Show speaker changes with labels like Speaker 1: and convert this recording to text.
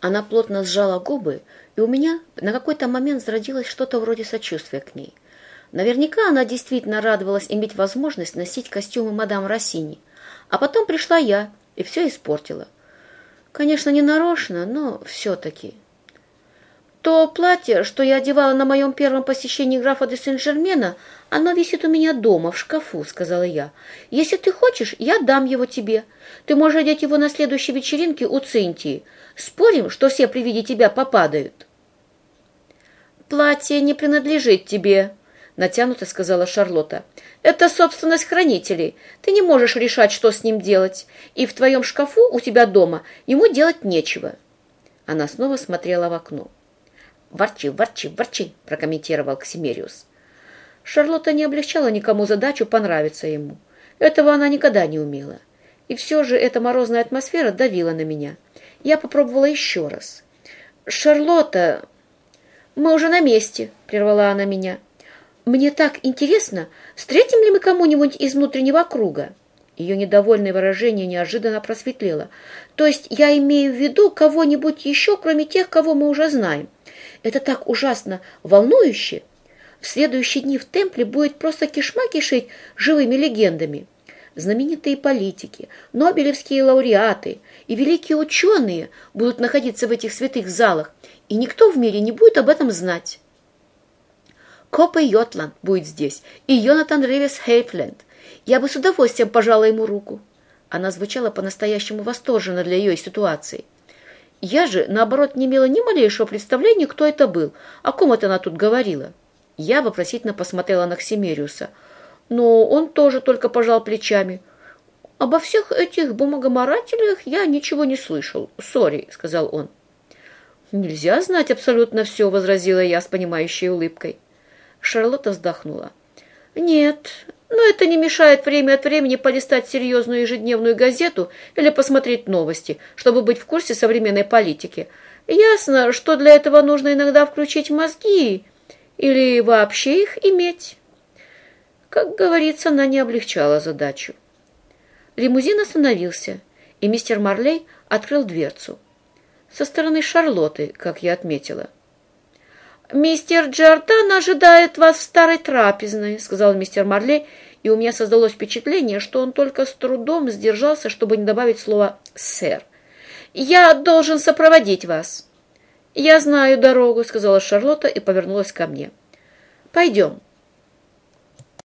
Speaker 1: Она плотно сжала губы, и у меня на какой-то момент зародилось что-то вроде сочувствия к ней. Наверняка она действительно радовалась иметь возможность носить костюмы мадам Россини. А потом пришла я и все испортила. Конечно, не нарочно, но все-таки. То платье, что я одевала на моем первом посещении графа де Сен-Жермена, оно висит у меня дома, в шкафу, сказала я. Если ты хочешь, я дам его тебе. Ты можешь одеть его на следующей вечеринке у Цинтии. Спорим, что все при виде тебя попадают. Платье не принадлежит тебе, натянуто сказала Шарлотта. Это собственность хранителей. Ты не можешь решать, что с ним делать. И в твоем шкафу у тебя дома ему делать нечего. Она снова смотрела в окно. «Ворчи, ворчи, ворчи», — прокомментировал Ксимериус. Шарлотта не облегчала никому задачу понравиться ему. Этого она никогда не умела. И все же эта морозная атмосфера давила на меня. Я попробовала еще раз. «Шарлотта, мы уже на месте», — прервала она меня. «Мне так интересно, встретим ли мы кому-нибудь из внутреннего круга?» Ее недовольное выражение неожиданно просветлело. «То есть я имею в виду кого-нибудь еще, кроме тех, кого мы уже знаем. Это так ужасно волнующе. В следующие дни в темпле будет просто кишма кишить живыми легендами. Знаменитые политики, нобелевские лауреаты и великие ученые будут находиться в этих святых залах, и никто в мире не будет об этом знать. Копа Йотланд будет здесь, и Йонатан Ревис Хейфленд. Я бы с удовольствием пожала ему руку. Она звучала по-настоящему восторженно для ее ситуации. Я же, наоборот, не имела ни малейшего представления, кто это был, о ком это она тут говорила. Я вопросительно посмотрела на Ксимериуса, но он тоже только пожал плечами. «Обо всех этих бумагоморателях я ничего не слышал. Сори», — сказал он. «Нельзя знать абсолютно все», — возразила я с понимающей улыбкой. Шарлотта вздохнула. «Нет, но это не мешает время от времени полистать серьезную ежедневную газету или посмотреть новости, чтобы быть в курсе современной политики. Ясно, что для этого нужно иногда включить мозги или вообще их иметь. Как говорится, она не облегчала задачу. Лимузин остановился, и мистер Марлей открыл дверцу. Со стороны Шарлотты, как я отметила. «Мистер Джордан ожидает вас в старой трапезной», — сказал мистер Марлей, и у меня создалось впечатление, что он только с трудом сдержался, чтобы не добавить слово «сэр». «Я должен сопроводить вас». «Я знаю дорогу», — сказала Шарлотта и повернулась ко мне. «Пойдем».